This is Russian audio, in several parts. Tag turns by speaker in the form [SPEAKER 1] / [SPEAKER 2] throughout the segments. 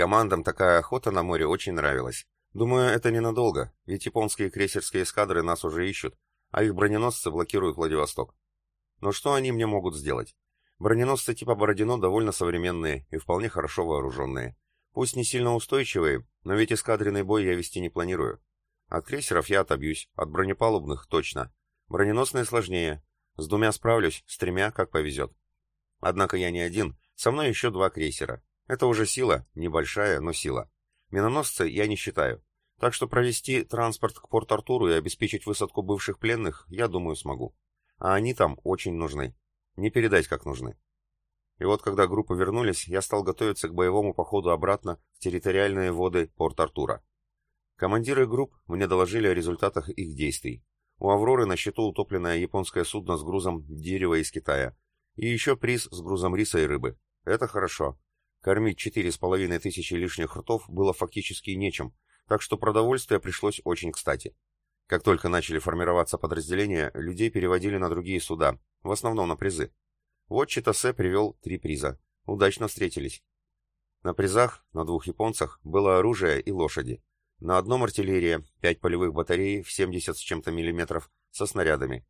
[SPEAKER 1] Командам такая охота на море очень нравилась. Думаю, это ненадолго, ведь японские крейсерские эскадры нас уже ищут, а их броненосцы блокируют Владивосток. Но что они мне могут сделать? Броненосцы типа Бородино довольно современные и вполне хорошо вооруженные. Пусть не сильно устойчивые, но ведь эскадренный бой я вести не планирую. От крейсеров я отобьюсь, от бронепалубных точно. Броненосные сложнее. С двумя справлюсь, с тремя как повезет. Однако я не один, со мной еще два крейсера. Это уже сила, небольшая, но сила. Миноносцы я не считаю. Так что провести транспорт к Порт-Артуру и обеспечить высадку бывших пленных, я думаю, смогу. А они там очень нужны. Не передать, как нужны. И вот когда группы вернулись, я стал готовиться к боевому походу обратно в территориальные воды Порт-Артура. Командиры групп мне доложили о результатах их действий. У «Авроры» на счету утопленное японское судно с грузом дерева из Китая. И еще приз с грузом риса и рыбы. Это хорошо. Кормить четыре с половиной тысячи лишних ртов было фактически нечем, так что продовольствие пришлось очень кстати. Как только начали формироваться подразделения, людей переводили на другие суда, в основном на призы. Вот Читасе привел три приза. Удачно встретились. На призах, на двух японцах, было оружие и лошади. На одном артиллерия, пять полевых батарей в 70 с чем-то миллиметров, со снарядами.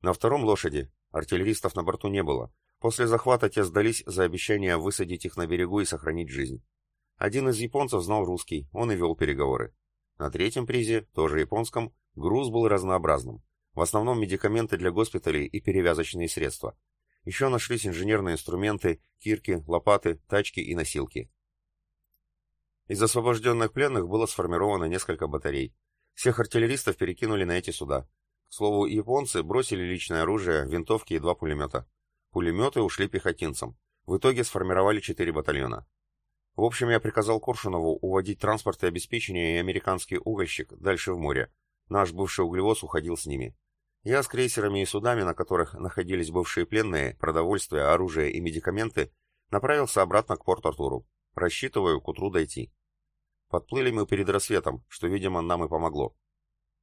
[SPEAKER 1] На втором лошади, артиллеристов на борту не было, После захвата те сдались за обещание высадить их на берегу и сохранить жизнь. Один из японцев знал русский, он и вел переговоры. На третьем призе, тоже японском, груз был разнообразным. В основном медикаменты для госпиталей и перевязочные средства. Еще нашлись инженерные инструменты, кирки, лопаты, тачки и носилки. Из освобожденных пленных было сформировано несколько батарей. Всех артиллеристов перекинули на эти суда. К слову, японцы бросили личное оружие, винтовки и два пулемета. Пулеметы ушли пехотинцам. В итоге сформировали четыре батальона. В общем, я приказал Коршунову уводить транспорт и обеспечение и американский угольщик дальше в море. Наш бывший углевоз уходил с ними. Я с крейсерами и судами, на которых находились бывшие пленные, продовольствие, оружие и медикаменты, направился обратно к Порт-Артуру. Рассчитываю к утру дойти. Подплыли мы перед рассветом, что, видимо, нам и помогло.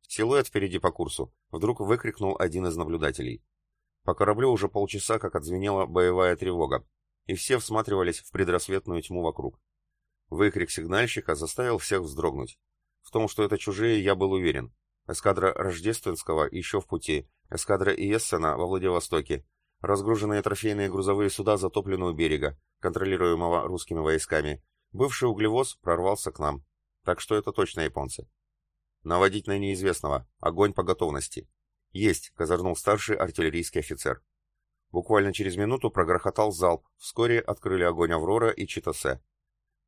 [SPEAKER 1] Силуэт впереди по курсу вдруг выкрикнул один из наблюдателей. По кораблю уже полчаса как отзвенела боевая тревога, и все всматривались в предрассветную тьму вокруг. Выкрик сигнальщика заставил всех вздрогнуть. В том, что это чужие, я был уверен. Эскадра Рождественского еще в пути, эскадра Иессена во Владивостоке, разгруженные трофейные грузовые суда затоплены у берега, контролируемого русскими войсками. Бывший углевоз прорвался к нам. Так что это точно японцы. Наводить на неизвестного. Огонь по готовности. «Есть!» — козырнул старший артиллерийский офицер. Буквально через минуту прогрохотал залп, вскоре открыли огонь «Аврора» и «Читосе».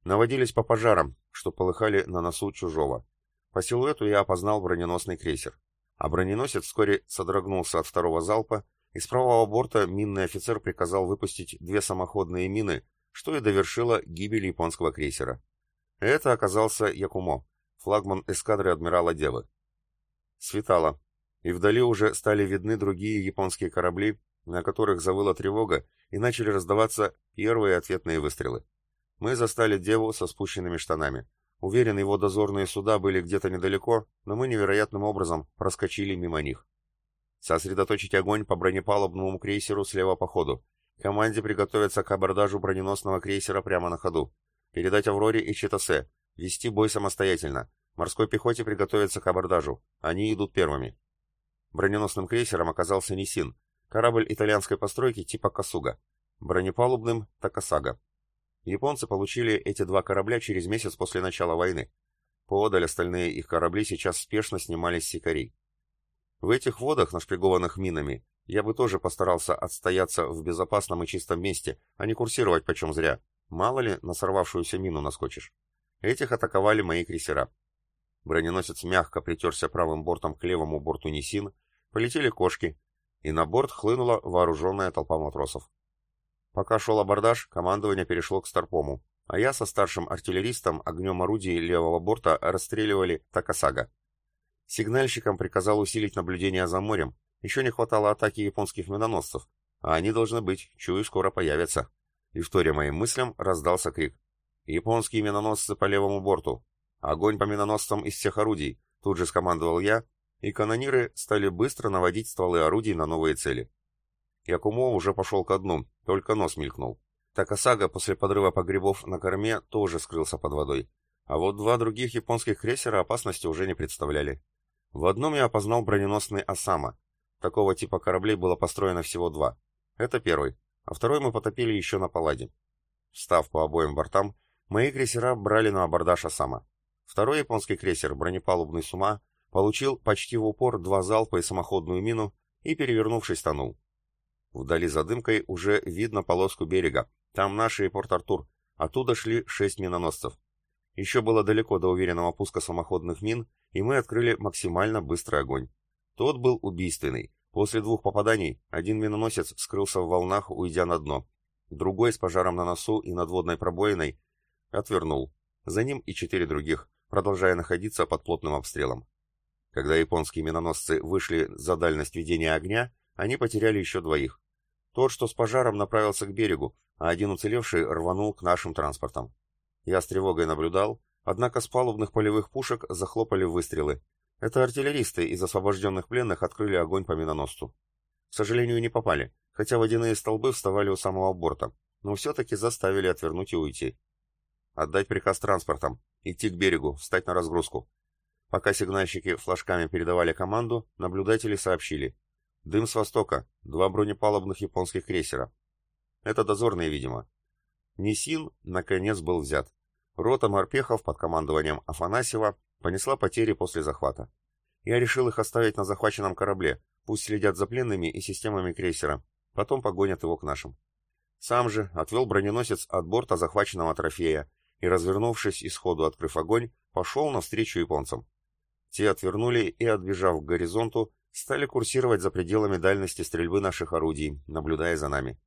[SPEAKER 1] Наводились по пожарам, что полыхали на носу чужого. По силуэту я опознал броненосный крейсер. А броненосец вскоре содрогнулся от второго залпа, и с правого борта минный офицер приказал выпустить две самоходные мины, что и довершило гибель японского крейсера. Это оказался Якумо, флагман эскадры адмирала Девы. Светало, и вдали уже стали видны другие японские корабли, на которых завыла тревога, и начали раздаваться первые ответные выстрелы. Мы застали Деву со спущенными штанами. Уверен, его дозорные суда были где-то недалеко, но мы невероятным образом проскочили мимо них. Сосредоточить огонь по бронепалубному крейсеру слева по ходу. Команде приготовиться к абордажу броненосного крейсера прямо на ходу. Передать Авроре и Читасе. Вести бой самостоятельно. Морской пехоте приготовиться к абордажу. Они идут первыми. Броненосным крейсером оказался Нисин, корабль итальянской постройки типа Касуга, бронепалубным — Такасага. Японцы получили эти два корабля через месяц после начала войны. Поодаль остальные их корабли сейчас спешно снимались с сикарей. В этих водах, нашпигованных минами, я бы тоже постарался отстояться в безопасном и чистом месте, а не курсировать почем зря. Мало ли, на сорвавшуюся мину наскочишь. Этих атаковали мои крейсера. Броненосец мягко притерся правым бортом к левому борту Нисин, Полетели кошки, и на борт хлынула вооруженная толпа матросов. Пока шел абордаж, командование перешло к Старпому, а я со старшим артиллеристом огнем орудий левого борта расстреливали Такасага. Сигнальщикам приказал усилить наблюдение за морем, еще не хватало атаки японских миноносцев, а они должны быть, чую, скоро появятся. И вторя моим мыслям раздался крик. «Японские миноносцы по левому борту! Огонь по миноносцам из всех орудий!» Тут же скомандовал я и канониры стали быстро наводить стволы орудий на новые цели. Якумо уже пошел ко дну, только нос мелькнул. Такасага после подрыва погребов на корме тоже скрылся под водой. А вот два других японских крейсера опасности уже не представляли. В одном я опознал броненосный «Осама». Такого типа кораблей было построено всего два. Это первый, а второй мы потопили еще на Палладе. Встав по обоим бортам, мои крейсера брали на абордаж «Осама». Второй японский крейсер, бронепалубный «Сума», получил почти в упор два залпа и самоходную мину и, перевернувшись, тонул. Вдали за дымкой уже видно полоску берега, там наши и Порт-Артур, оттуда шли шесть миноносцев. Еще было далеко до уверенного пуска самоходных мин, и мы открыли максимально быстрый огонь. Тот был убийственный. После двух попаданий один миноносец скрылся в волнах, уйдя на дно. Другой с пожаром на носу и надводной пробоиной отвернул. За ним и четыре других, продолжая находиться под плотным обстрелом. Когда японские миноносцы вышли за дальность ведения огня, они потеряли еще двоих. Тот, что с пожаром, направился к берегу, а один уцелевший рванул к нашим транспортам. Я с тревогой наблюдал, однако с палубных полевых пушек захлопали выстрелы. Это артиллеристы из освобожденных пленных открыли огонь по миноносцу. К сожалению, не попали, хотя водяные столбы вставали у самого борта, но все-таки заставили отвернуть и уйти. Отдать приказ транспортам, идти к берегу, встать на разгрузку. Пока сигнальщики флажками передавали команду, наблюдатели сообщили. Дым с востока, два бронепалубных японских крейсера. Это дозорные, видимо. Нисин, наконец, был взят. Рота морпехов под командованием Афанасьева понесла потери после захвата. Я решил их оставить на захваченном корабле, пусть следят за пленными и системами крейсера, потом погонят его к нашим. Сам же отвел броненосец от борта захваченного трофея и, развернувшись и сходу открыв огонь, пошел навстречу японцам. Те отвернули и, отбежав к горизонту, стали курсировать за пределами дальности стрельбы наших орудий, наблюдая за нами.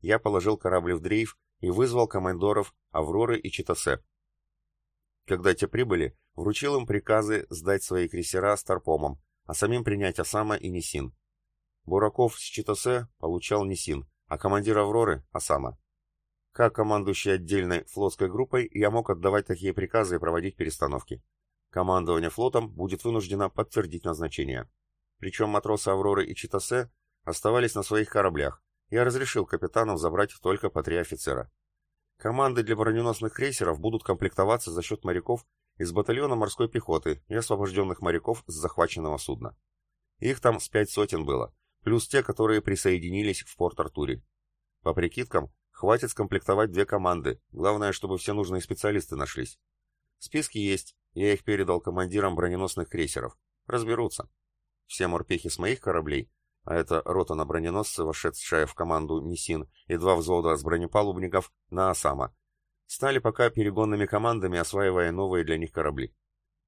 [SPEAKER 1] Я положил корабль в дрейф и вызвал командоров Авроры и Читасе. Когда те прибыли, вручил им приказы сдать свои крейсера Старпомом, а самим принять Осама и Нисин. Бураков с Читасе получал Нисин, а командир Авроры — Осама. Как командующий отдельной флотской группой, я мог отдавать такие приказы и проводить перестановки. Командование флотом будет вынуждено подтвердить назначение. Причем матросы Авроры и Читасе оставались на своих кораблях. Я разрешил капитанам забрать только по три офицера. Команды для броненосных крейсеров будут комплектоваться за счет моряков из батальона морской пехоты и освобожденных моряков с захваченного судна. Их там с пять сотен было, плюс те, которые присоединились в Порт-Артуре. По прикидкам, хватит скомплектовать две команды, главное, чтобы все нужные специалисты нашлись. Списки есть, я их передал командирам броненосных крейсеров. Разберутся. Все морпехи с моих кораблей, а это рота на броненосце, вошедшая в команду Нисин, и два взвода с бронепалубников на Осама, стали пока перегонными командами, осваивая новые для них корабли.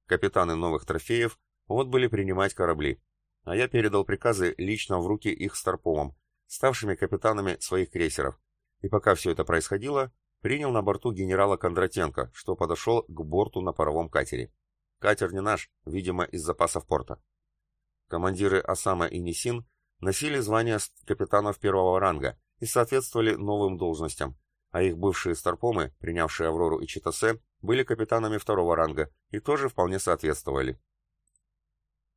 [SPEAKER 1] Капитаны новых трофеев отбыли принимать корабли, а я передал приказы лично в руки их старпомам, ставшими капитанами своих крейсеров, и пока все это происходило, принял на борту генерала Кондратенко, что подошел к борту на паровом катере. Катер не наш, видимо, из запасов порта. Командиры Осама и Нисин носили звания капитанов первого ранга и соответствовали новым должностям, а их бывшие старпомы, принявшие Аврору и Читасе, были капитанами второго ранга и тоже вполне соответствовали.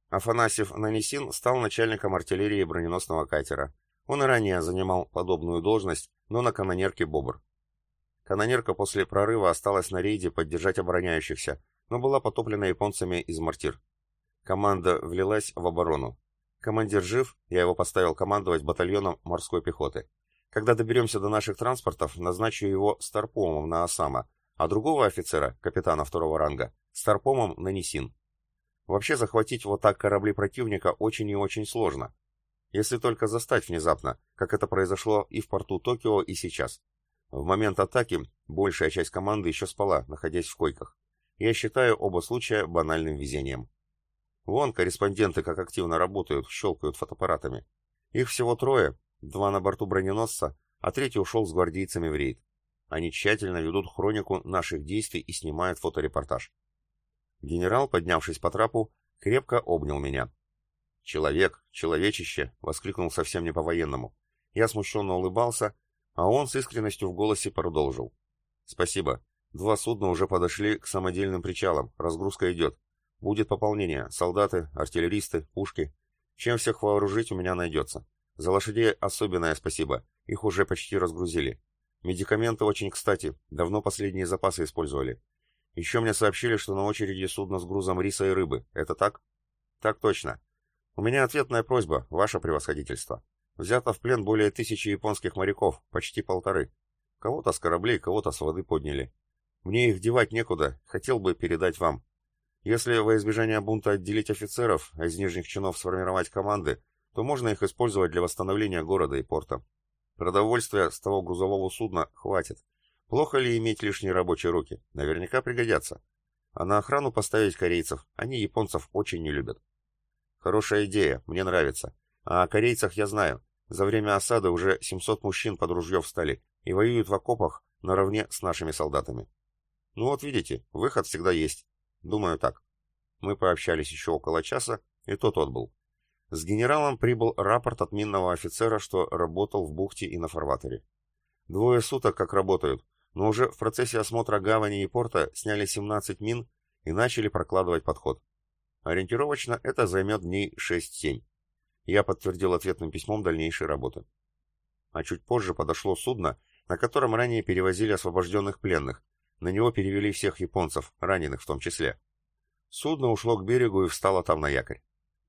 [SPEAKER 1] Афанасьев Нанисин стал начальником артиллерии броненосного катера. Он и ранее занимал подобную должность, но на канонерке «Бобр». Канонерка после прорыва осталась на рейде поддержать обороняющихся, но была потоплена японцами из мортир. Команда влилась в оборону. Командир жив, я его поставил командовать батальоном морской пехоты. Когда доберемся до наших транспортов, назначу его старпомом на Осама, а другого офицера, капитана второго ранга, старпомом на Нисин. Вообще захватить вот так корабли противника очень и очень сложно. Если только застать внезапно, как это произошло и в порту Токио, и сейчас. В момент атаки большая часть команды еще спала, находясь в койках. Я считаю оба случая банальным везением. Вон корреспонденты как активно работают, щелкают фотоаппаратами. Их всего трое, два на борту броненосца, а третий ушел с гвардейцами в рейд. Они тщательно ведут хронику наших действий и снимают фоторепортаж. Генерал, поднявшись по трапу, крепко обнял меня. «Человек, человечище!» — воскликнул совсем не по-военному. Я смущенно улыбался, а он с искренностью в голосе продолжил. «Спасибо. Два судна уже подошли к самодельным причалам, разгрузка идет. Будет пополнение, солдаты, артиллеристы, пушки. Чем всех вооружить у меня найдется. За лошадей особенное спасибо, их уже почти разгрузили. Медикаменты очень кстати, давно последние запасы использовали. Еще мне сообщили, что на очереди судно с грузом риса и рыбы. Это так? Так точно. У меня ответная просьба, ваше превосходительство. Взято в плен более тысячи японских моряков, почти полторы. Кого-то с кораблей, кого-то с воды подняли. Мне их девать некуда, хотел бы передать вам. Если во избежание бунта отделить офицеров, а из нижних чинов сформировать команды, то можно их использовать для восстановления города и порта. Продовольствия с того грузового судна хватит. Плохо ли иметь лишние рабочие руки? Наверняка пригодятся. А на охрану поставить корейцев, они японцев очень не любят. Хорошая идея, мне нравится. А о корейцах я знаю. За время осады уже 700 мужчин под ружье встали и воюют в окопах наравне с нашими солдатами. Ну вот видите, выход всегда есть. Думаю так. Мы пообщались еще около часа, и тот отбыл. С генералом прибыл рапорт от минного офицера, что работал в бухте и на фарватере. Двое суток как работают, но уже в процессе осмотра гавани и порта сняли 17 мин и начали прокладывать подход. Ориентировочно это займет дней 6-7. Я подтвердил ответным письмом дальнейшей работы. А чуть позже подошло судно, на котором ранее перевозили освобожденных пленных. На него перевели всех японцев, раненых в том числе. Судно ушло к берегу и встало там на якорь.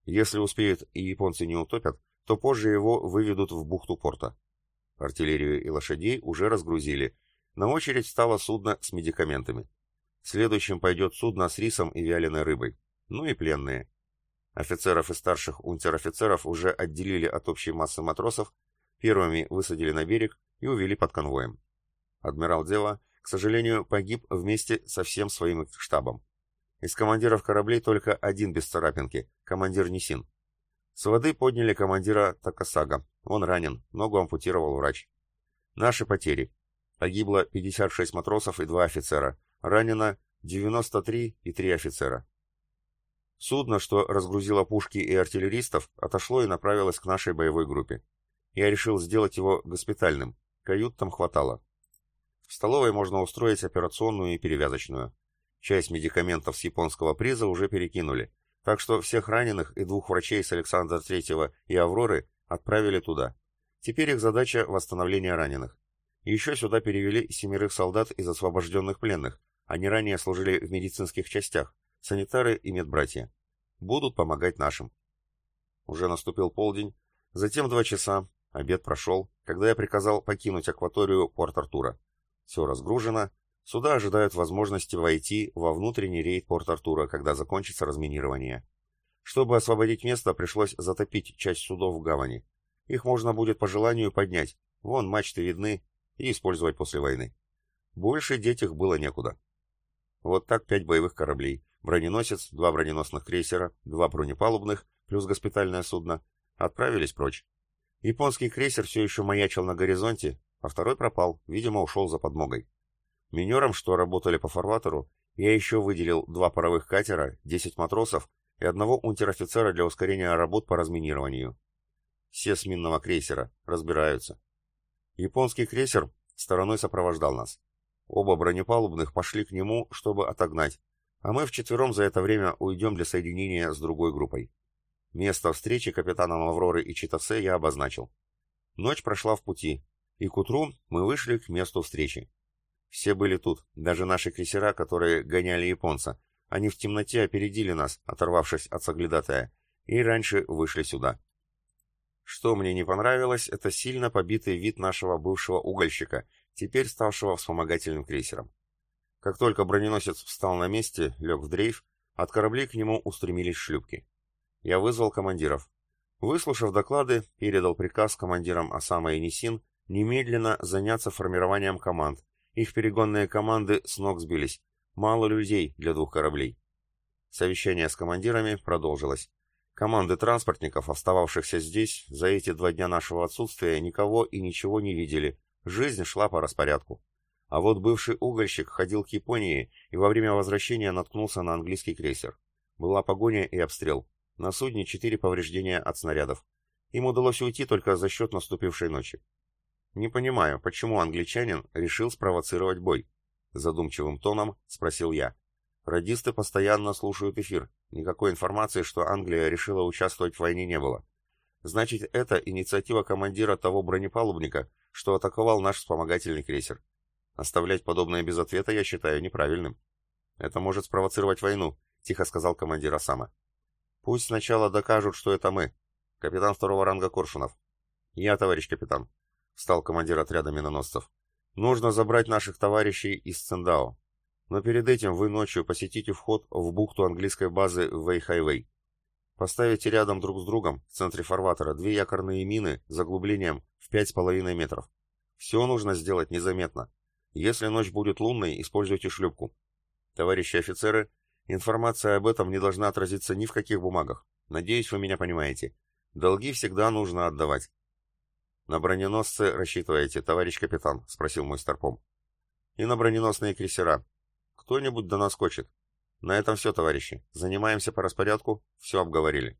[SPEAKER 1] Если успеют и японцы не утопят, то позже его выведут в бухту порта. Артиллерию и лошадей уже разгрузили. На очередь стало судно с медикаментами. Следующим пойдет судно с рисом и вяленой рыбой. Ну и пленные. Офицеров и старших унтер-офицеров уже отделили от общей массы матросов, первыми высадили на берег и увели под конвоем. Адмирал Дева, к сожалению, погиб вместе со всем своим штабом. Из командиров кораблей только один без царапинки, командир Нисин. С воды подняли командира Такасага. Он ранен, ногу ампутировал врач. Наши потери. Погибло 56 матросов и 2 офицера. Ранено 93 и 3 офицера. Судно, что разгрузило пушки и артиллеристов, отошло и направилось к нашей боевой группе. Я решил сделать его госпитальным, кают там хватало. В столовой можно устроить операционную и перевязочную. Часть медикаментов с японского приза уже перекинули, так что всех раненых и двух врачей с Александра Третьего и Авроры отправили туда. Теперь их задача – восстановление раненых. Еще сюда перевели семерых солдат из освобожденных пленных, они ранее служили в медицинских частях, санитары и медбратья. Будут помогать нашим. Уже наступил полдень, затем два часа, обед прошел, когда я приказал покинуть акваторию Порт-Артура. Все разгружено, суда ожидают возможности войти во внутренний рейд Порт-Артура, когда закончится разминирование. Чтобы освободить место, пришлось затопить часть судов в гавани. Их можно будет по желанию поднять, вон мачты видны, и использовать после войны. Больше деть их было некуда. Вот так пять боевых кораблей, броненосец, два броненосных крейсера, два бронепалубных, плюс госпитальное судно, отправились прочь. Японский крейсер все еще маячил на горизонте, а второй пропал, видимо, ушел за подмогой. Минерам, что работали по фарватеру, я еще выделил два паровых катера, 10 матросов и одного унтер-офицера для ускорения работ по разминированию. Все с минного крейсера разбираются. Японский крейсер стороной сопровождал нас. Оба бронепалубных пошли к нему, чтобы отогнать, а мы вчетвером за это время уйдем для соединения с другой группой. Место встречи капитаном Авроры и Читасе я обозначил. Ночь прошла в пути, и к утру мы вышли к месту встречи. Все были тут, даже наши крейсера, которые гоняли японца. Они в темноте опередили нас, оторвавшись от соглядатая, и раньше вышли сюда. Что мне не понравилось, это сильно побитый вид нашего бывшего угольщика, теперь ставшего вспомогательным крейсером. Как только броненосец встал на месте, лег в дрейф, от кораблей к нему устремились шлюпки. Я вызвал командиров. Выслушав доклады, передал приказ командирам Осама и Нисин немедленно заняться формированием команд. Их перегонные команды с ног сбились. Мало людей для двух кораблей. Совещание с командирами продолжилось. Команды транспортников, остававшихся здесь, за эти два дня нашего отсутствия никого и ничего не видели. Жизнь шла по распорядку. А вот бывший угольщик ходил к Японии и во время возвращения наткнулся на английский крейсер. Была погоня и обстрел. На судне четыре повреждения от снарядов. Им удалось уйти только за счет наступившей ночи. Не понимаю, почему англичанин решил спровоцировать бой? Задумчивым тоном спросил я. Радисты постоянно слушают эфир. Никакой информации, что Англия решила участвовать в войне не было. Значит, это инициатива командира того бронепалубника, что атаковал наш вспомогательный крейсер. Оставлять подобное без ответа я считаю неправильным. Это может спровоцировать войну, тихо сказал командир Осама. Пусть сначала докажут, что это мы. Капитан второго ранга Коршунов. Я, товарищ капитан, встал командир отряда миноносцев. Нужно забрать наших товарищей из Циндао. Но перед этим вы ночью посетите вход в бухту английской базы Вэй-Хайвей. Поставите рядом друг с другом в центре фарватера две якорные мины с заглублением в 5,5 метров. Все нужно сделать незаметно. Если ночь будет лунной, используйте шлюпку. Товарищи офицеры, информация об этом не должна отразиться ни в каких бумагах. Надеюсь, вы меня понимаете. Долги всегда нужно отдавать. На броненосцы рассчитываете, товарищ капитан, спросил мой старпом. И на броненосные крейсера. Кто-нибудь до нас скочит. На этом все, товарищи. Занимаемся по распорядку, все обговорили.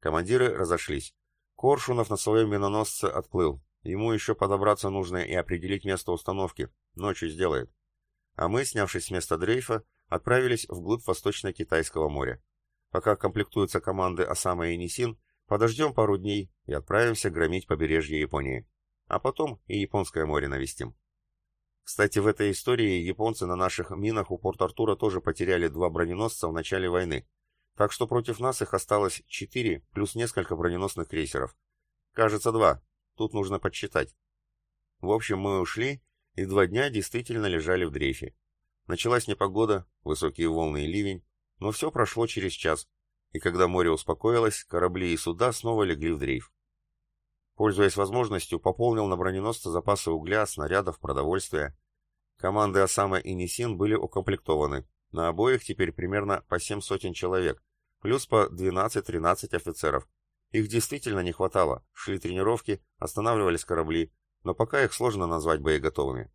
[SPEAKER 1] Командиры разошлись. Коршунов на своем миноносце отплыл. Ему еще подобраться нужно и определить место установки. Ночью сделает. А мы, снявшись с места дрейфа, отправились вглубь Восточно-Китайского моря. Пока комплектуются команды Осама и Нисин, подождем пару дней и отправимся громить побережье Японии. А потом и Японское море навестим. Кстати, в этой истории японцы на наших минах у Порт-Артура тоже потеряли два броненосца в начале войны. Так что против нас их осталось четыре, плюс несколько броненосных крейсеров. Кажется, два, Тут нужно подсчитать. В общем, мы ушли, и два дня действительно лежали в дрейфе. Началась непогода, высокие волны и ливень, но все прошло через час, и когда море успокоилось, корабли и суда снова легли в дрейф. Пользуясь возможностью, пополнил на броненосце запасы угля, снарядов, продовольствия. Команды Осама и Нисин были укомплектованы. На обоих теперь примерно по семь сотен человек, плюс по 12-13 офицеров, их действительно не хватало, шли тренировки, останавливались корабли, но пока их сложно назвать боеготовыми.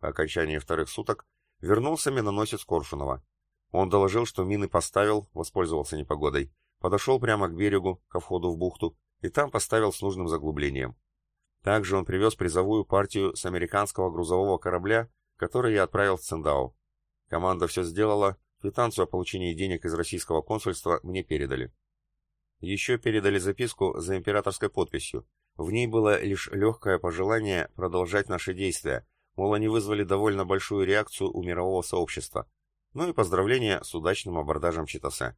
[SPEAKER 1] По окончании вторых суток вернулся миноносец Коршунова. Он доложил, что мины поставил, воспользовался непогодой, подошел прямо к берегу, ко входу в бухту, и там поставил с нужным заглублением. Также он привез призовую партию с американского грузового корабля, который я отправил в Циндао. Команда все сделала, квитанцию о получении денег из российского консульства мне передали. Еще передали записку за императорской подписью. В ней было лишь легкое пожелание продолжать наши действия, мол, они вызвали довольно большую реакцию у мирового сообщества. Ну и поздравление с удачным абордажем Читосе.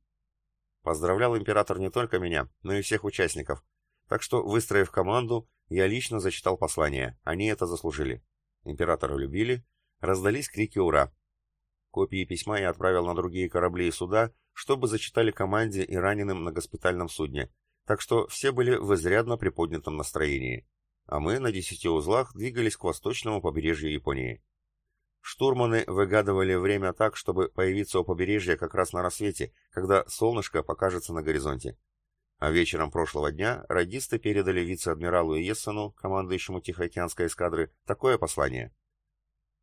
[SPEAKER 1] Поздравлял император не только меня, но и всех участников. Так что, выстроив команду, я лично зачитал послание, они это заслужили. Императора любили, раздались крики «Ура!». Копии письма я отправил на другие корабли и суда, чтобы зачитали команде и раненым на госпитальном судне, так что все были в изрядно приподнятом настроении. А мы на десяти узлах двигались к восточному побережью Японии. Штурманы выгадывали время так, чтобы появиться у побережья как раз на рассвете, когда солнышко покажется на горизонте. А вечером прошлого дня радисты передали вице-адмиралу Иессену, командующему Тихоокеанской эскадры, такое послание.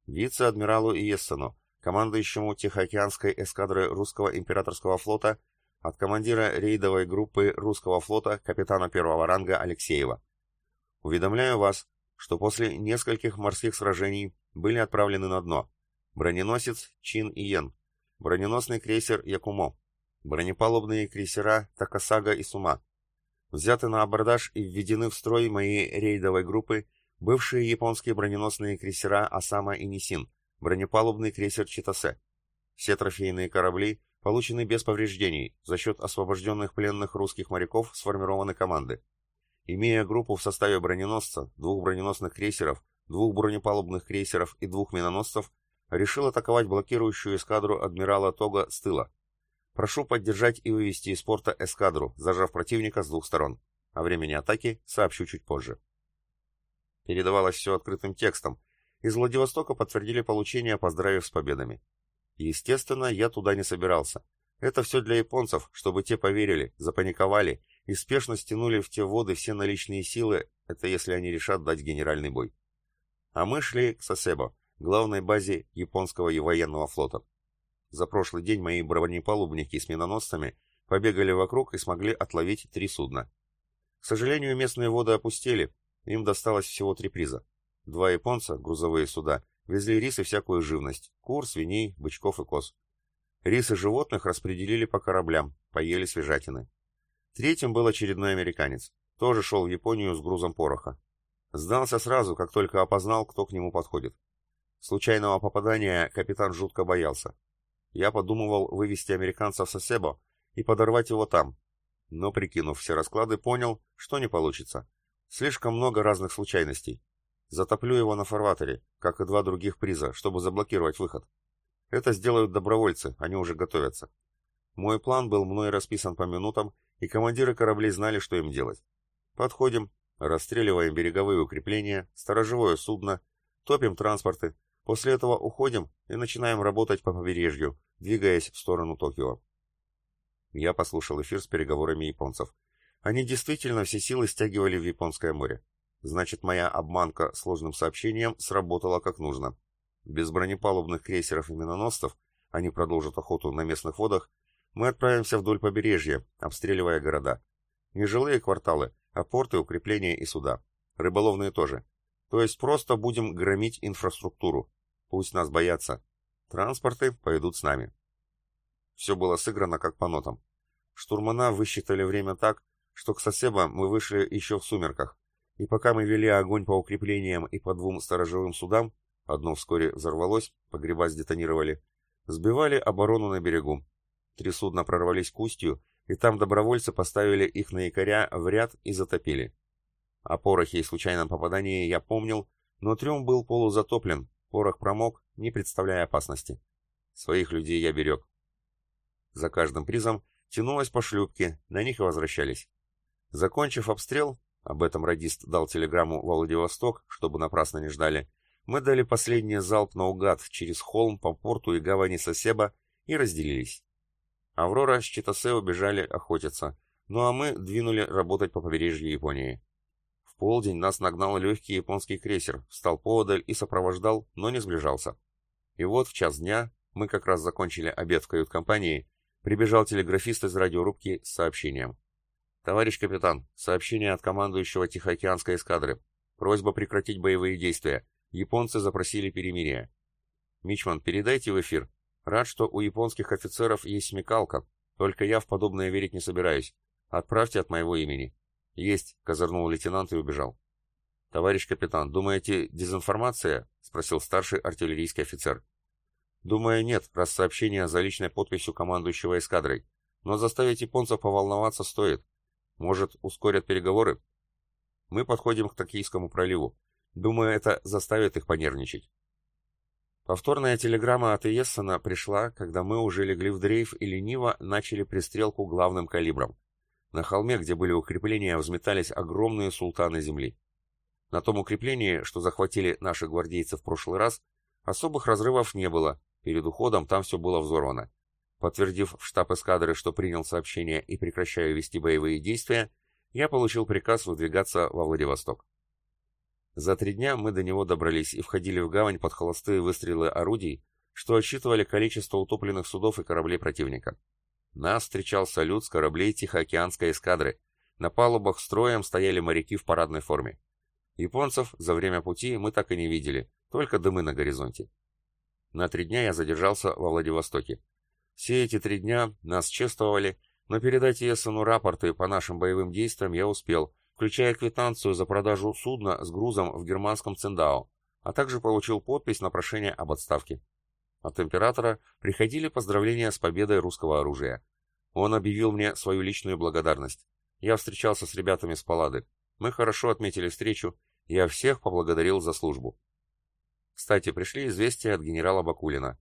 [SPEAKER 1] Вице-адмиралу Иессену, командующему Тихоокеанской эскадры русского императорского флота от командира рейдовой группы русского флота капитана первого ранга Алексеева. Уведомляю вас, что после нескольких морских сражений были отправлены на дно броненосец Чин Иен, броненосный крейсер Якумо, бронепалубные крейсера Такасага и Сума. Взяты на абордаж и введены в строй моей рейдовой группы бывшие японские броненосные крейсера Асама и Нисин, бронепалубный крейсер Читасе. Все трофейные корабли получены без повреждений, за счет освобожденных пленных русских моряков сформированы команды. Имея группу в составе броненосца, двух броненосных крейсеров, двух бронепалубных крейсеров и двух миноносцев, решил атаковать блокирующую эскадру адмирала Тога с тыла. Прошу поддержать и вывести из порта эскадру, зажав противника с двух сторон. О времени атаки сообщу чуть позже. Передавалось все открытым текстом, из Владивостока подтвердили получение, поздравив с победами. Естественно, я туда не собирался. Это все для японцев, чтобы те поверили, запаниковали и спешно стянули в те воды все наличные силы, это если они решат дать генеральный бой. А мы шли к Сосебо, главной базе японского военного флота. За прошлый день мои бронепалубники с миноносцами побегали вокруг и смогли отловить три судна. К сожалению, местные воды опустели, им досталось всего три приза. Два японца, грузовые суда, везли рис и всякую живность, кур, свиней, бычков и коз. Рис и животных распределили по кораблям, поели свежатины. Третьим был очередной американец. Тоже шел в Японию с грузом пороха. Сдался сразу, как только опознал, кто к нему подходит. Случайного попадания капитан жутко боялся. Я подумывал вывести американца в Сосебо и подорвать его там. Но, прикинув все расклады, понял, что не получится. Слишком много разных случайностей. Затоплю его на фарватере, как и два других приза, чтобы заблокировать выход. Это сделают добровольцы, они уже готовятся. Мой план был мной расписан по минутам, и командиры кораблей знали, что им делать. Подходим, расстреливаем береговые укрепления, сторожевое судно, топим транспорты, после этого уходим и начинаем работать по побережью, двигаясь в сторону Токио. Я послушал эфир с переговорами японцев. Они действительно все силы стягивали в Японское море. Значит, моя обманка сложным сообщением сработала как нужно. Без бронепалубных крейсеров и миноносцев, они продолжат охоту на местных водах, мы отправимся вдоль побережья, обстреливая города. Не жилые кварталы, а порты, укрепления и суда. Рыболовные тоже. То есть просто будем громить инфраструктуру. Пусть нас боятся. Транспорты пойдут с нами. Все было сыграно как по нотам. Штурмана высчитали время так, что к Сосебо мы вышли еще в сумерках, и пока мы вели огонь по укреплениям и по двум сторожевым судам, одно вскоре взорвалось, погреба сдетонировали, сбивали оборону на берегу. Три судна прорвались к устью, и там добровольцы поставили их на якоря в ряд и затопили. О порохе и случайном попадании я помнил, но трюм был полузатоплен, порох промок, не представляя опасности. Своих людей я берег. За каждым призом тянулась по шлюпке, на них и возвращались. Закончив обстрел, об этом радист дал телеграмму во Владивосток, чтобы напрасно не ждали, мы дали последний залп наугад через холм по порту и гавани Сосеба и разделились. Аврора с Читасе убежали охотиться, ну а мы двинули работать по побережью Японии. В полдень нас нагнал легкий японский крейсер, встал поодаль и сопровождал, но не сближался. И вот в час дня, мы как раз закончили обед в кают-компании, прибежал телеграфист из радиорубки с сообщением. «Товарищ капитан, сообщение от командующего Тихоокеанской эскадры. Просьба прекратить боевые действия. Японцы запросили перемирие». «Мичман, передайте в эфир. Рад, что у японских офицеров есть смекалка, только я в подобное верить не собираюсь. Отправьте от моего имени. Есть, козырнул лейтенант и убежал. Товарищ капитан, думаете, дезинформация? спросил старший артиллерийский офицер. Думаю, нет, раз сообщение за личной подписью командующего эскадрой. Но заставить японцев поволноваться стоит. Может, ускорят переговоры? Мы подходим к Токийскому проливу. Думаю, это заставит их понервничать. Повторная телеграмма от Иессена пришла, когда мы уже легли в дрейф и лениво начали пристрелку главным калибром. На холме, где были укрепления, взметались огромные султаны земли. На том укреплении, что захватили наши гвардейцы в прошлый раз, особых разрывов не было, перед уходом там все было взорвано. Подтвердив в штаб эскадры, что принял сообщение и прекращаю вести боевые действия, я получил приказ выдвигаться во Владивосток. За три дня мы до него добрались и входили в гавань под холостые выстрелы орудий, что отсчитывали количество утопленных судов и кораблей противника. Нас встречал салют с кораблей Тихоокеанской эскадры. На палубах строем стояли моряки в парадной форме. Японцев за время пути мы так и не видели, только дымы на горизонте. На три дня я задержался во Владивостоке. Все эти три дня нас чествовали, но передать Ессену рапорты по нашим боевым действиям я успел, включая квитанцию за продажу судна с грузом в германском Циндао, а также получил подпись на прошение об отставке. От императора приходили поздравления с победой русского оружия. Он объявил мне свою личную благодарность. Я встречался с ребятами с Паллады. Мы хорошо отметили встречу, я всех поблагодарил за службу. Кстати, пришли известия от генерала Бакулина.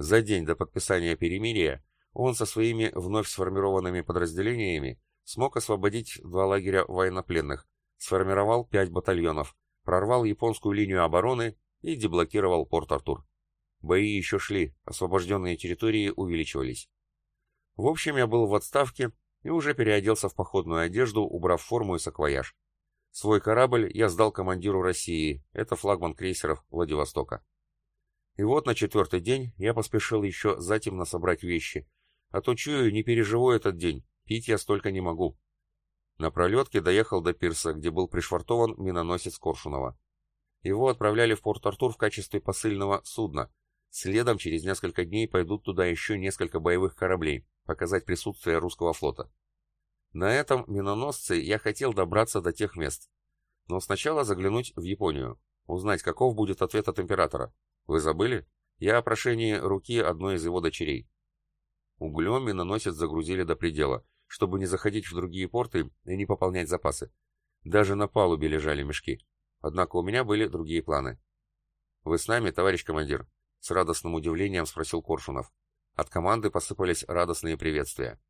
[SPEAKER 1] За день до подписания перемирия он со своими вновь сформированными подразделениями смог освободить два лагеря военнопленных, сформировал пять батальонов, прорвал японскую линию обороны и деблокировал Порт-Артур. Бои еще шли, освобожденные территории увеличивались. В общем, я был в отставке и уже переоделся в походную одежду, убрав форму и саквояж. Свой корабль я сдал командиру России, это флагман крейсеров Владивостока. И вот на четвертый день я поспешил еще затемно собрать вещи, а то чую, не переживу этот день, Пить я столько не могу. На пролетке доехал до пирса, где был пришвартован миноносец Коршунова. Его отправляли в Порт-Артур в качестве посыльного судна. Следом через несколько дней пойдут туда еще несколько боевых кораблей, показать присутствие русского флота. На этом миноносце я хотел добраться до тех мест. Но сначала заглянуть в Японию, узнать, каков будет ответ от императора. Вы забыли? Я о прошении руки одной из его дочерей. Углем миноносец загрузили до предела, чтобы не заходить в другие порты и не пополнять запасы. Даже на палубе лежали мешки. Однако у меня были другие планы. «Вы с нами, товарищ командир?» — с радостным удивлением спросил Коршунов. От команды посыпались радостные приветствия.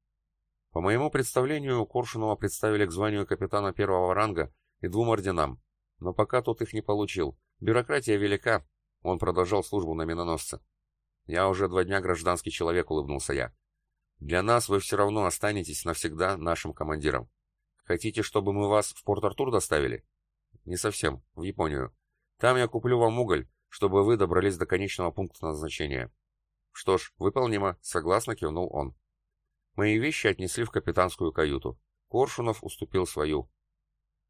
[SPEAKER 1] По моему представлению, Коршунова представили к званию капитана первого ранга и двум орденам, но пока тот их не получил. Бюрократия велика, он продолжал службу на миноносце. «Я уже два дня гражданский человек», — улыбнулся я. «Для нас вы все равно останетесь навсегда нашим командиром. Хотите, чтобы мы вас в Порт-Артур доставили?» «Не совсем, в Японию. Там я куплю вам уголь, чтобы вы добрались до конечного пункта назначения». «Что ж, выполнимо», — согласно кивнул он. Мои вещи отнесли в капитанскую каюту. Коршунов уступил свою.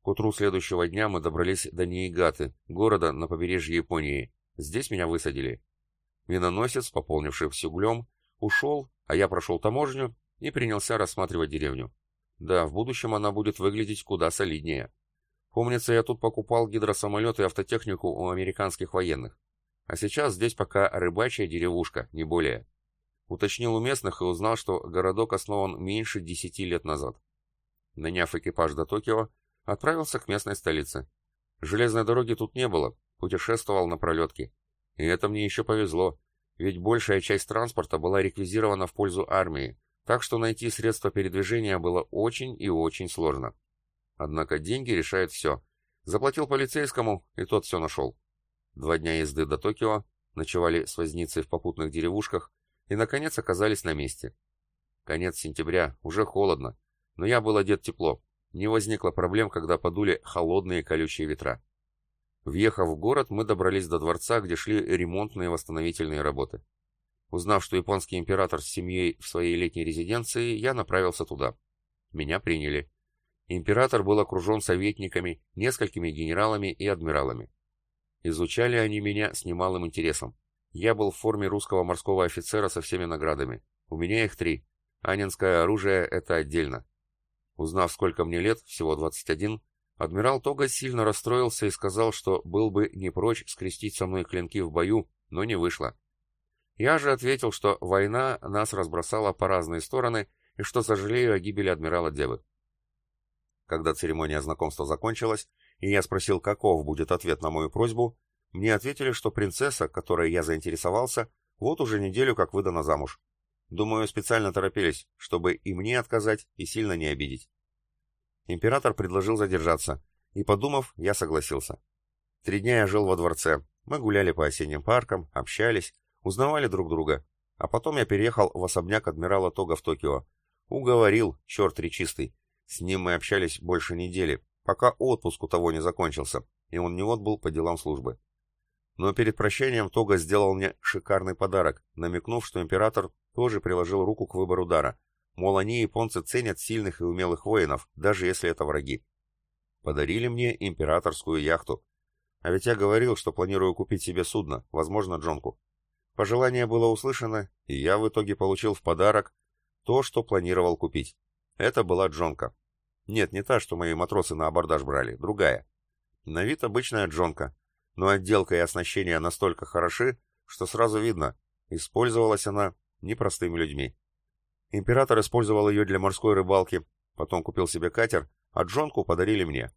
[SPEAKER 1] К утру следующего дня мы добрались до Ниигаты, города на побережье Японии, Здесь меня высадили. Миноносец, пополнивший углем, ушел, а я прошел таможню и принялся рассматривать деревню. Да, в будущем она будет выглядеть куда солиднее. Помнится, я тут покупал гидросамолеты и автотехнику у американских военных. А сейчас здесь пока рыбачья деревушка, не более. Уточнил у местных и узнал, что городок основан меньше десяти лет назад. Наняв экипаж до Токио, отправился к местной столице. Железной дороги тут не было, путешествовал на пролетке. И это мне еще повезло, ведь большая часть транспорта была реквизирована в пользу армии, так что найти средства передвижения было очень и очень сложно. Однако деньги решают все. Заплатил полицейскому, и тот все нашел. Два дня езды до Токио, ночевали с возницей в попутных деревушках и, наконец, оказались на месте. Конец сентября, уже холодно, но я был одет тепло. Не возникло проблем, когда подули холодные колючие ветра. Въехав в город, мы добрались до дворца, где шли ремонтные восстановительные работы. Узнав, что японский император с семьей в своей летней резиденции, я направился туда. Меня приняли. Император был окружен советниками, несколькими генералами и адмиралами. Изучали они меня с немалым интересом. Я был в форме русского морского офицера со всеми наградами. У меня их три. Анинское оружие — это отдельно. Узнав, сколько мне лет, всего 21, Адмирал Тога сильно расстроился и сказал, что был бы не прочь скрестить со мной клинки в бою, но не вышло. Я же ответил, что война нас разбросала по разные стороны и что сожалею о гибели адмирала Девы. Когда церемония знакомства закончилась, и я спросил, каков будет ответ на мою просьбу, мне ответили, что принцесса, которой я заинтересовался, вот уже неделю как выдана замуж. Думаю, специально торопились, чтобы и мне отказать, и сильно не обидеть. Император предложил задержаться, и, подумав, я согласился. Три дня я жил во дворце, мы гуляли по осенним паркам, общались, узнавали друг друга, а потом я переехал в особняк адмирала Тога в Токио. Уговорил, черт речистый. С ним мы общались больше недели, пока отпуск у того не закончился, и он не отбыл по делам службы. Но перед прощением Тога сделал мне шикарный подарок, намекнув, что император тоже приложил руку к выбору дара, Мол, они, японцы, ценят сильных и умелых воинов, даже если это враги. Подарили мне императорскую яхту. А ведь я говорил, что планирую купить себе судно, возможно, джонку. Пожелание было услышано, и я в итоге получил в подарок то, что планировал купить. Это была джонка. Нет, не та, что мои матросы на абордаж брали, другая. На вид обычная джонка, но отделка и оснащение настолько хороши, что сразу видно, использовалась она непростыми людьми. Император использовал ее для морской рыбалки, потом купил себе катер, а джонку подарили мне.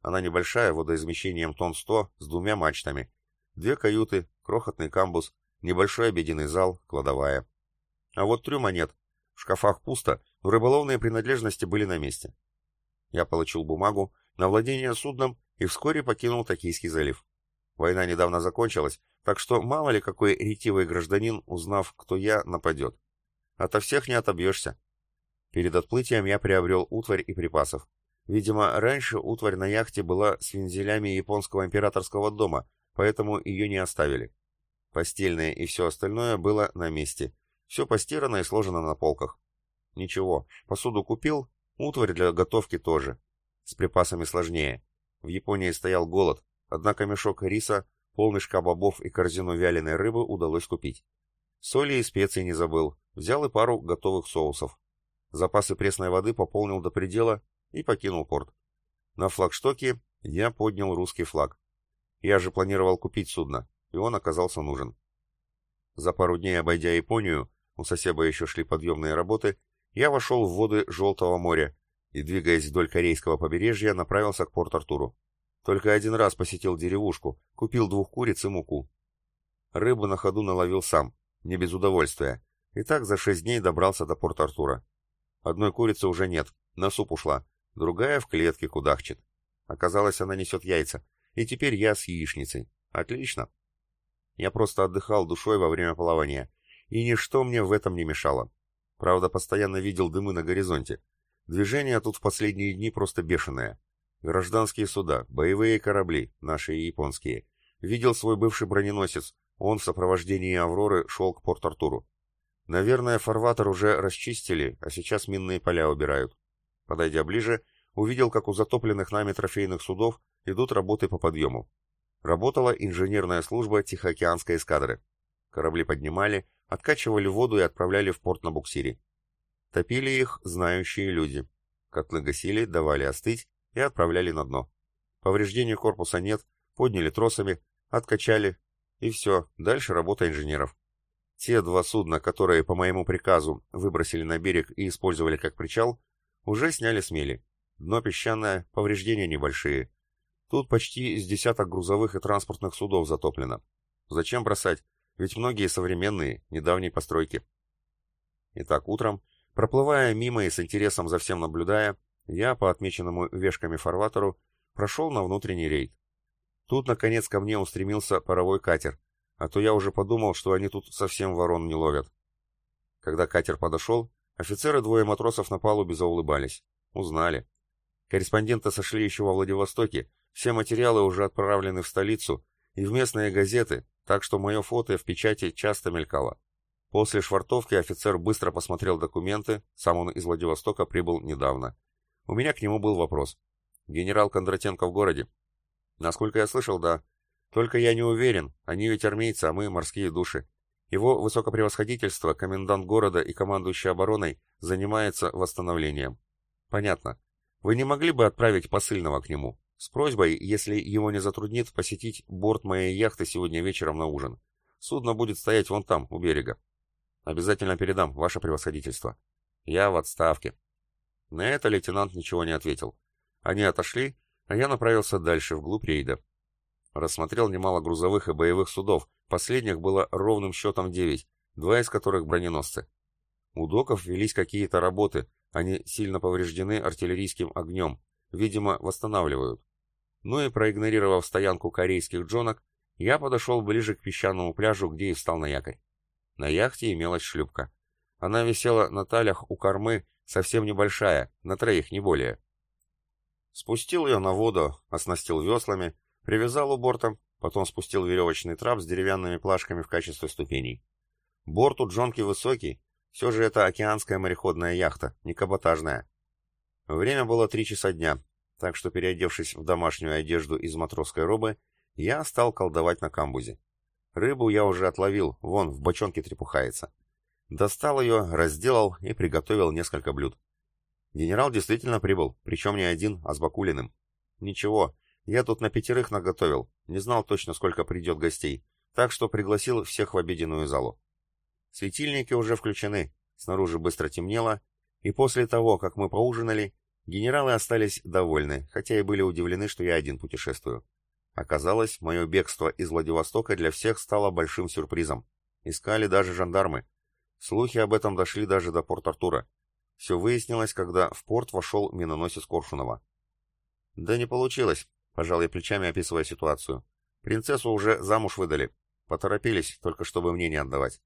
[SPEAKER 1] Она небольшая, водоизмещением тонн сто, с двумя мачтами. Две каюты, крохотный камбус, небольшой обеденный зал, кладовая. А вот трюма нет. В шкафах пусто, но рыболовные принадлежности были на месте. Я получил бумагу на владение судном и вскоре покинул Токийский залив. Война недавно закончилась, так что мало ли какой ретивый гражданин, узнав, кто я, нападет. Ото всех не отобьешься. Перед отплытием я приобрел утварь и припасов. Видимо, раньше утварь на яхте была с вензелями японского императорского дома, поэтому ее не оставили. Постельное и все остальное было на месте. Все постирано и сложено на полках. Ничего, посуду купил, утварь для готовки тоже. С припасами сложнее. В Японии стоял голод, однако мешок риса, полный шкаф бобов и корзину вяленой рыбы удалось купить. Соли и специй не забыл, взял и пару готовых соусов. запасы пресной воды пополнил до предела и покинул порт. На флагштоке я поднял русский флаг. Я же планировал купить судно, и он оказался нужен. За пару дней обойдя Японию, у Сосеба еще шли подъемные работы, я вошел в воды Желтого моря и, двигаясь вдоль корейского побережья, направился к Порт-Артуру. Только один раз посетил деревушку, купил двух куриц и муку. Рыбу на ходу наловил сам, не без удовольствия, и так за шесть дней добрался до Порт-Артура. Одной курицы уже нет, на суп ушла, другая в клетке кудахчет. Оказалось, она несет яйца, и теперь я с яичницей. Отлично. Я просто отдыхал душой во время плавания, и ничто мне в этом не мешало. Правда, постоянно видел дымы на горизонте. Движение тут в последние дни просто бешеное. Гражданские суда, боевые корабли, наши и японские. Видел свой бывший броненосец, он в сопровождении «Авроры» шел к Порт-Артуру. Наверное, фарватер уже расчистили, а сейчас минные поля убирают. Подойдя ближе, увидел, как у затопленных нами трофейных судов идут работы по подъему. Работала инженерная служба Тихоокеанской эскадры. Корабли поднимали, откачивали воду и отправляли в порт на буксире. Топили их знающие люди. Котлы гасили, давали остыть и отправляли на дно. Повреждений корпуса нет, подняли тросами, откачали, и все, дальше работа инженеров. Те два судна, которые по моему приказу выбросили на берег и использовали как причал, уже сняли с мели. Дно песчаное, повреждения небольшие. Тут почти с десяток грузовых и транспортных судов затоплено. Зачем бросать? Ведь многие современные, недавней постройки. Итак, утром Проплывая мимо и с интересом за всем наблюдая, я, по отмеченному вешками фарватеру, прошел на внутренний рейд. Тут, наконец, ко мне устремился паровой катер, а то я уже подумал, что они тут совсем ворон не ловят. Когда катер подошел, офицеры двое матросов на палубе заулыбались. Узнали. Корреспонденты сошли еще во Владивостоке, все материалы уже отправлены в столицу и в местные газеты, так что мое фото в печати часто мелькало. После швартовки офицер быстро посмотрел документы, сам он из Владивостока прибыл недавно. У меня к нему был вопрос. Генерал Кондратенко в городе? Насколько я слышал, да. Только я не уверен, они ведь армейцы, а мы морские души. Его высокопревосходительство, комендант города и командующий обороной, занимается восстановлением. Понятно. Вы не могли бы отправить посыльного к нему? С просьбой, если его не затруднит, посетить борт моей яхты сегодня вечером на ужин. Судно будет стоять вон там, у берега. Обязательно передам, ваше превосходительство. Я в отставке. На это лейтенант ничего не ответил. Они отошли, а я направился дальше, вглубь рейда. Рассмотрел немало грузовых и боевых судов, последних было ровным счетом девять, два из которых броненосцы. У доков велись какие-то работы, они сильно повреждены артиллерийским огнем, видимо, восстанавливают. Ну и проигнорировав стоянку корейских джонок, я подошел ближе к песчаному пляжу, где и встал на якорь. На яхте имелась шлюпка. Она висела на талях у кормы, совсем небольшая, на троих, не более. Спустил ее на воду, оснастил веслами, привязал у борта, потом спустил веревочный трап с деревянными плашками в качестве ступеней. Борт у Джонки высокий, все же это океанская мореходная яхта, не каботажная. Время было три часа дня, так что, переодевшись в домашнюю одежду из матросской робы, я стал колдовать на камбузе. Рыбу я уже отловил, вон, в бочонке трепухается. Достал ее, разделал и приготовил несколько блюд. Генерал действительно прибыл, причем не один, а с Бакулиным. Ничего, я тут на пятерых наготовил, не знал точно, сколько придет гостей, так что пригласил всех в обеденную залу. Светильники уже включены, снаружи быстро темнело, и после того, как мы поужинали, генералы остались довольны, хотя и были удивлены, что я один путешествую. Оказалось, мое бегство из Владивостока для всех стало большим сюрпризом. Искали даже жандармы. Слухи об этом дошли даже до Порт-Артура. Все выяснилось, когда в порт вошел миноносец Коршунова. «Да не получилось», — пожал я плечами, описывая ситуацию. «Принцессу уже замуж выдали. Поторопились, только чтобы мне не отдавать.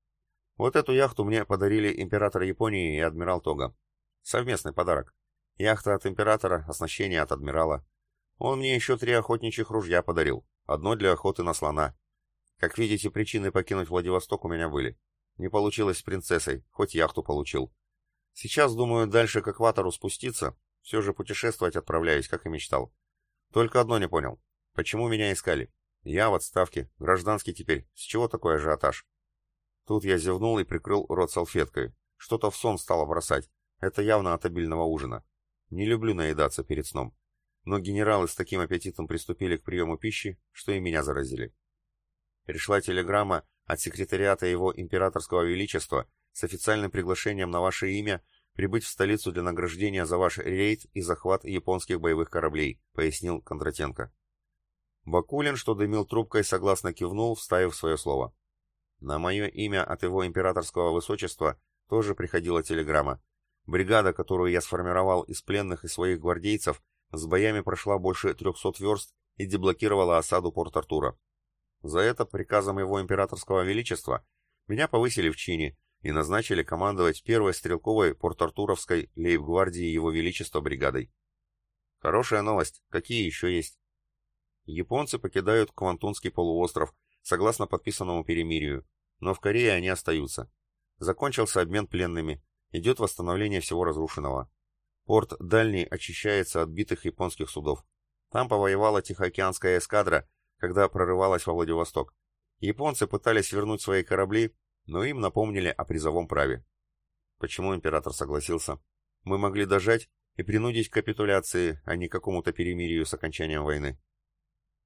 [SPEAKER 1] Вот эту яхту мне подарили император Японии и адмирал Тога. Совместный подарок. Яхта от императора, оснащение от адмирала. Он мне еще три охотничьих ружья подарил, одно для охоты на слона. Как видите, причины покинуть Владивосток у меня были. Не получилось с принцессой, хоть яхту получил. Сейчас, думаю, дальше к экватору спуститься, все же путешествовать отправляюсь, как и мечтал. Только одно не понял. Почему меня искали? Я в отставке, гражданский теперь. С чего такой ажиотаж? Тут я зевнул и прикрыл рот салфеткой. Что-то в сон стало бросать. Это явно от обильного ужина. Не люблю наедаться перед сном. Но генералы с таким аппетитом приступили к приему пищи, что и меня заразили. Пришла телеграмма от секретариата его императорского величества с официальным приглашением на ваше имя прибыть в столицу для награждения за ваш рейд и захват японских боевых кораблей», — пояснил Кондратенко. Бакулин, что дымил трубкой, согласно кивнул, вставив свое слово. На мое имя от его императорского высочества тоже приходила телеграмма. Бригада, которую я сформировал из пленных и своих гвардейцев, с боями прошла больше 300 верст и деблокировала осаду Порт-Артура. За это приказом его императорского величества меня повысили в чине и назначили командовать первой стрелковой Порт-Артуровской лейб-гвардии его величества бригадой. Хорошая новость. Какие еще есть? Японцы покидают Квантунский полуостров, согласно подписанному перемирию, но в Корее они остаются. Закончился обмен пленными, идет восстановление всего разрушенного. Порт Дальний очищается от битых японских судов. Там повоевала Тихоокеанская эскадра, когда прорывалась во Владивосток. Японцы пытались вернуть свои корабли, но им напомнили о призовом праве. Почему император согласился? Мы могли дожать и принудить к капитуляции, а не какому-то перемирию с окончанием войны.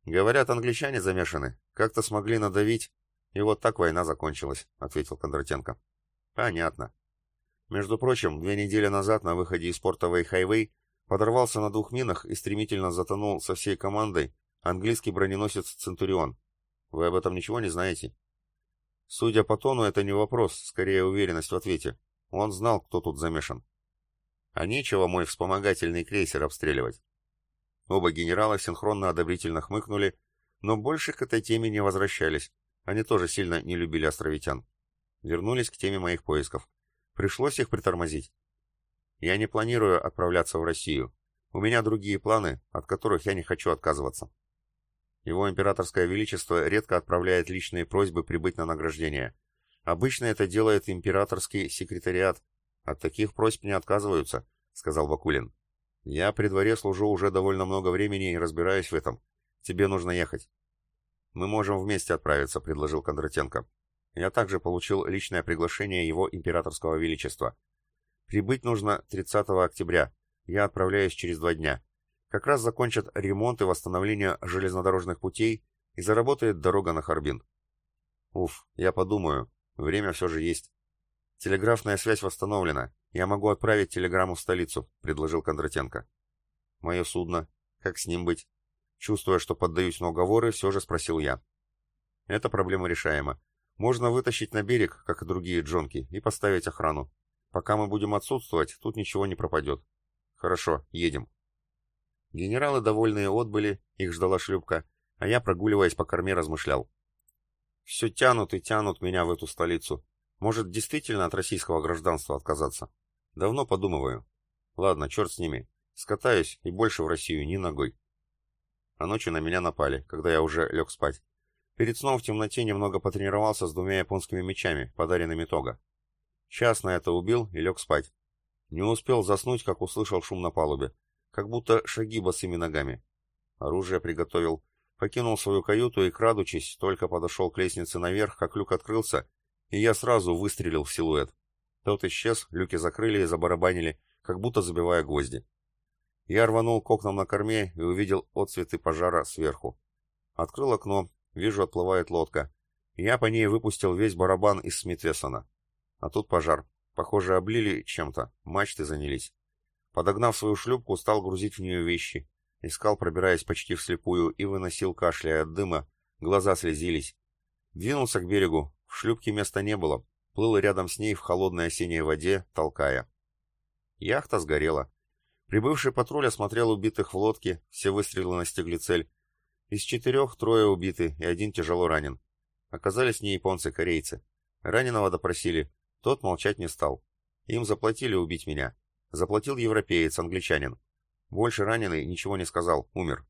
[SPEAKER 1] Говорят, англичане замешаны, как-то смогли надавить, и вот так война закончилась, ответил Кондратенко. Понятно. Между прочим, две недели назад на выходе из порта Вейхайвей подорвался на двух минах и стремительно затонул со всей командой английский броненосец «Центурион». Вы об этом ничего не знаете? Судя по тону, это не вопрос, скорее уверенность в ответе. Он знал, кто тут замешан. А нечего мой вспомогательный крейсер обстреливать. Оба генерала синхронно одобрительно хмыкнули, но больше к этой теме не возвращались. Они тоже сильно не любили островитян. Вернулись к теме моих поисков. Пришлось их притормозить. Я не планирую отправляться в Россию. У меня другие планы, от которых я не хочу отказываться. Его императорское величество редко отправляет личные просьбы прибыть на награждение. Обычно это делает императорский секретариат. От таких просьб не отказываются, сказал Бакулин. Я при дворе служу уже довольно много времени и разбираюсь в этом. Тебе нужно ехать. Мы можем вместе отправиться, предложил Кондратенко. Я также получил личное приглашение его императорского величества. Прибыть нужно 30 октября. Я отправляюсь через два дня. Как раз закончат ремонт и восстановление железнодорожных путей и заработает дорога на Харбин. Уф, я подумаю. Время все же есть. Телеграфная связь восстановлена. Я могу отправить телеграмму в столицу, предложил Кондратенко. Мое судно. Как с ним быть? Чувствуя, что поддаюсь на уговоры, все же спросил я. Эта проблема решаема. Можно вытащить на берег, как и другие джонки, и поставить охрану. Пока мы будем отсутствовать, тут ничего не пропадет. Хорошо, едем. Генералы, довольные, отбыли, их ждала шлюпка, а я, прогуливаясь по корме, размышлял. Все тянут и тянут меня в эту столицу. Может, действительно от российского гражданства отказаться? Давно подумываю. Ладно, черт с ними. Скатаюсь и больше в Россию ни ногой. А ночью на меня напали, когда я уже лег спать. Перед сном в темноте немного потренировался с двумя японскими мечами, подаренными Тога. Час на это убил и лег спать. Не успел заснуть, как услышал шум на палубе как будто шаги босыми ногами. Оружие приготовил, покинул свою каюту и, крадучись, только подошел к лестнице наверх, как люк открылся, и я сразу выстрелил в силуэт. Тот исчез, люки закрыли и забарабанили, как будто забивая гвозди. Я рванул к окнам на корме и увидел отцветы пожара сверху. Открыл окно, вижу, отплывает лодка. Я по ней выпустил весь барабан из Смитвессона. А тут пожар. Похоже, облили чем-то, мачты занялись. Подогнав свою шлюпку, стал грузить в нее вещи. Искал, пробираясь почти вслепую, и выносил кашляя от дыма. Глаза слезились. Двинулся к берегу. В шлюпке места не было. Плыл рядом с ней в холодной осенней воде, толкая. Яхта сгорела. Прибывший патруль осмотрел убитых в лодке, все выстрелы настигли цель. Из четырех трое убиты и один тяжело ранен. Оказались не японцы-корейцы. Раненого допросили. Тот молчать не стал. Им заплатили убить меня. Заплатил европеец, англичанин. Больше раненый ничего не сказал, умер.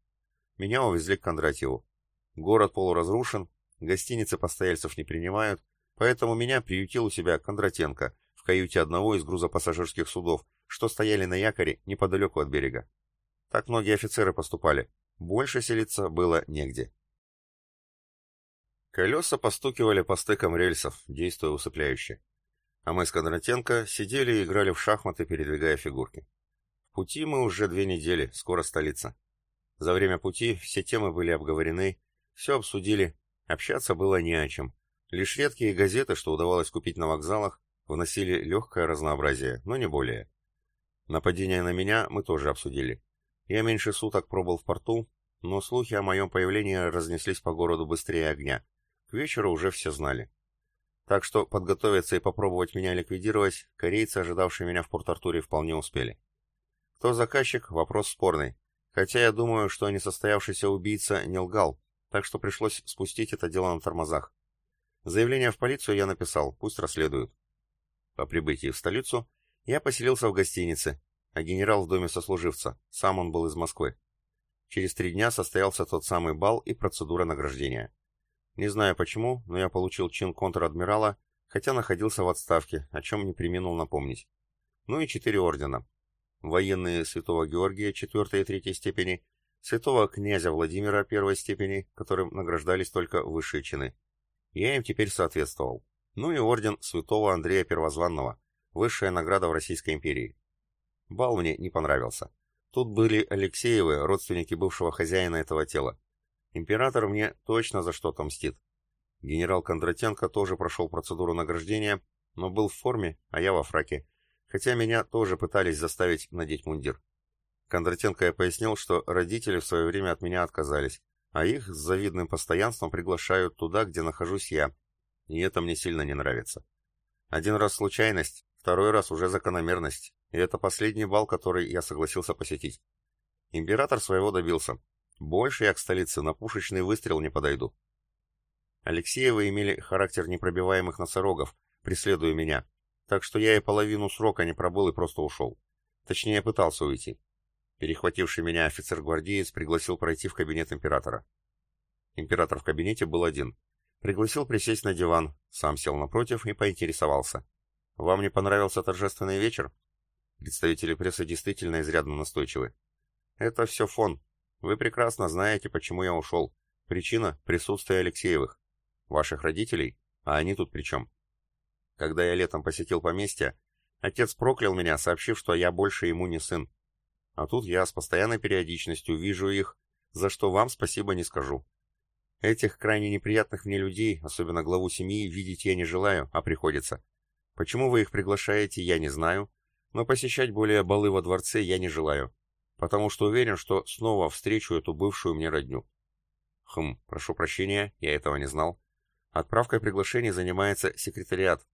[SPEAKER 1] Меня увезли к Кондратьеву. Город полуразрушен, гостиницы постояльцев не принимают, поэтому меня приютил у себя Кондратенко в каюте одного из грузопассажирских судов, что стояли на якоре неподалеку от берега. Так многие офицеры поступали. Больше селиться было негде. Колеса постукивали по стыкам рельсов, действуя усыпляюще. А мы с Кондратенко сидели и играли в шахматы, передвигая фигурки. В пути мы уже две недели, скоро столица. За время пути все темы были обговорены, все обсудили, общаться было не о чем. Лишь редкие газеты, что удавалось купить на вокзалах, вносили легкое разнообразие, но не более. Нападение на меня мы тоже обсудили. Я меньше суток пробыл в порту, но слухи о моем появлении разнеслись по городу быстрее огня. К вечеру уже все знали. Так что подготовиться и попробовать меня ликвидировать корейцы, ожидавшие меня в Порт-Артуре, вполне успели. Кто заказчик – вопрос спорный. Хотя я думаю, что несостоявшийся убийца не лгал, так что пришлось спустить это дело на тормозах. Заявление в полицию я написал, пусть расследуют. По прибытии в столицу я поселился в гостинице, а генерал в доме сослуживца, сам он был из Москвы. Через три дня состоялся тот самый бал и процедура награждения. Не знаю почему, но я получил чин контр-адмирала, хотя находился в отставке, о чем не применил напомнить. Ну и четыре ордена. Военные святого Георгия четвертой и третьей степени, святого князя Владимира первой степени, которым награждались только высшие чины. Я им теперь соответствовал. Ну и орден святого Андрея Первозванного, высшая награда в Российской империи. Бал мне не понравился. Тут были Алексеевы, родственники бывшего хозяина этого тела. Император мне точно за что-то мстит. Генерал Кондратенко тоже прошел процедуру награждения, но был в форме, а я во фраке, хотя меня тоже пытались заставить надеть мундир. Кондратенко я пояснил, что родители в свое время от меня отказались, а их с завидным постоянством приглашают туда, где нахожусь я, и это мне сильно не нравится. Один раз случайность, второй раз уже закономерность, и это последний бал, который я согласился посетить. Император своего добился. Больше я к столице на пушечный выстрел не подойду. Алексеевы имели характер непробиваемых носорогов, преследуя меня, так что я и половину срока не пробыл и просто ушел. Точнее, пытался уйти. Перехвативший меня офицер-гвардеец пригласил пройти в кабинет императора. Император в кабинете был один. Пригласил присесть на диван, сам сел напротив и поинтересовался. «Вам не понравился торжественный вечер?» Представители прессы действительно изрядно настойчивы. Это все фон. Вы прекрасно знаете, почему я ушел. Причина – присутствие Алексеевых. Ваших родителей? А они тут при чем? Когда я летом посетил поместье, отец проклял меня, сообщив, что я больше ему не сын. А тут я с постоянной периодичностью вижу их, за что вам спасибо не скажу. Этих крайне неприятных мне людей, особенно главу семьи, видеть я не желаю, а приходится. Почему вы их приглашаете, я не знаю, но посещать более балы во дворце я не желаю, потому что уверен, что снова встречу эту бывшую мне родню. Хм, прошу прощения, я этого не знал. Отправкой приглашений занимается секретариат,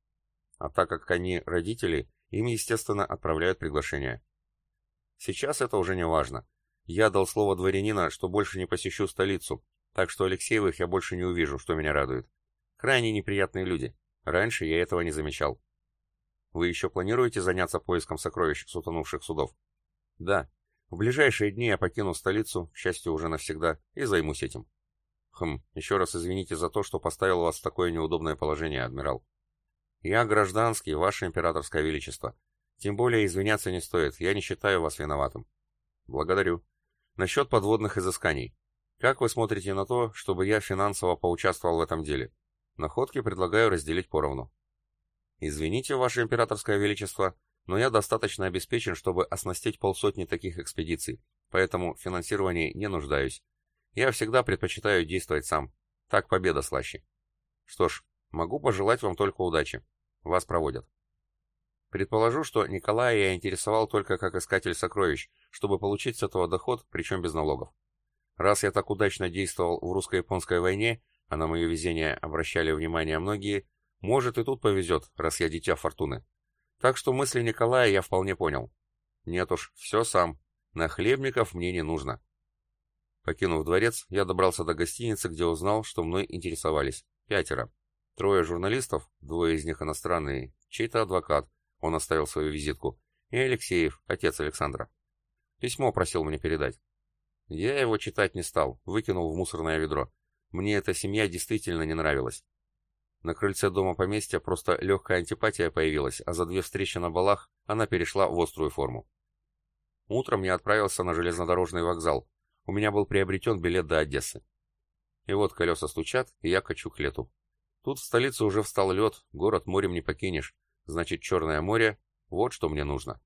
[SPEAKER 1] а так как они родители, им, естественно, отправляют приглашение. Сейчас это уже не важно. Я дал слово дворянина, что больше не посещу столицу, так что Алексеевых я больше не увижу, что меня радует. Крайне неприятные люди. Раньше я этого не замечал. Вы еще планируете заняться поиском сокровищ с утонувших судов? Да. В ближайшие дни я покину столицу, к счастью, уже навсегда, и займусь этим. Хм, еще раз извините за то, что поставил вас в такое неудобное положение, адмирал. Я гражданский, ваше императорское величество. Тем более извиняться не стоит, я не считаю вас виноватым. Благодарю. Насчет подводных изысканий. Как вы смотрите на то, чтобы я финансово поучаствовал в этом деле? Находки предлагаю разделить поровну. «Извините, Ваше Императорское Величество, но я достаточно обеспечен, чтобы оснастить полсотни таких экспедиций, поэтому в финансировании не нуждаюсь. Я всегда предпочитаю действовать сам. Так победа слаще. Что ж, могу пожелать вам только удачи. Вас проводят». Предположу, что Николая я интересовал только как искатель сокровищ, чтобы получить с этого доход, причем без налогов. Раз я так удачно действовал в русско-японской войне, а на мое везение обращали внимание многие, может, и тут повезет, раз я дитя фортуны. Так что мысли Николая я вполне понял. Нет уж, все сам. На хлебников мне не нужно. Покинув дворец, я добрался до гостиницы, где узнал, что мной интересовались. Пятеро. Трое журналистов, двое из них иностранные, чей-то адвокат, он оставил свою визитку, и Алексеев, отец Александра. Письмо просил мне передать. Я его читать не стал, выкинул в мусорное ведро. Мне эта семья действительно не нравилась. На крыльце дома поместья просто легкая антипатия появилась, а за две встречи на балах она перешла в острую форму. Утром я отправился на железнодорожный вокзал. У меня был приобретен билет до Одессы. И вот колеса стучат, и я качу к лету. Тут в столице уже встал лед, город морем не покинешь, Значит, Черное море — вот что мне нужно.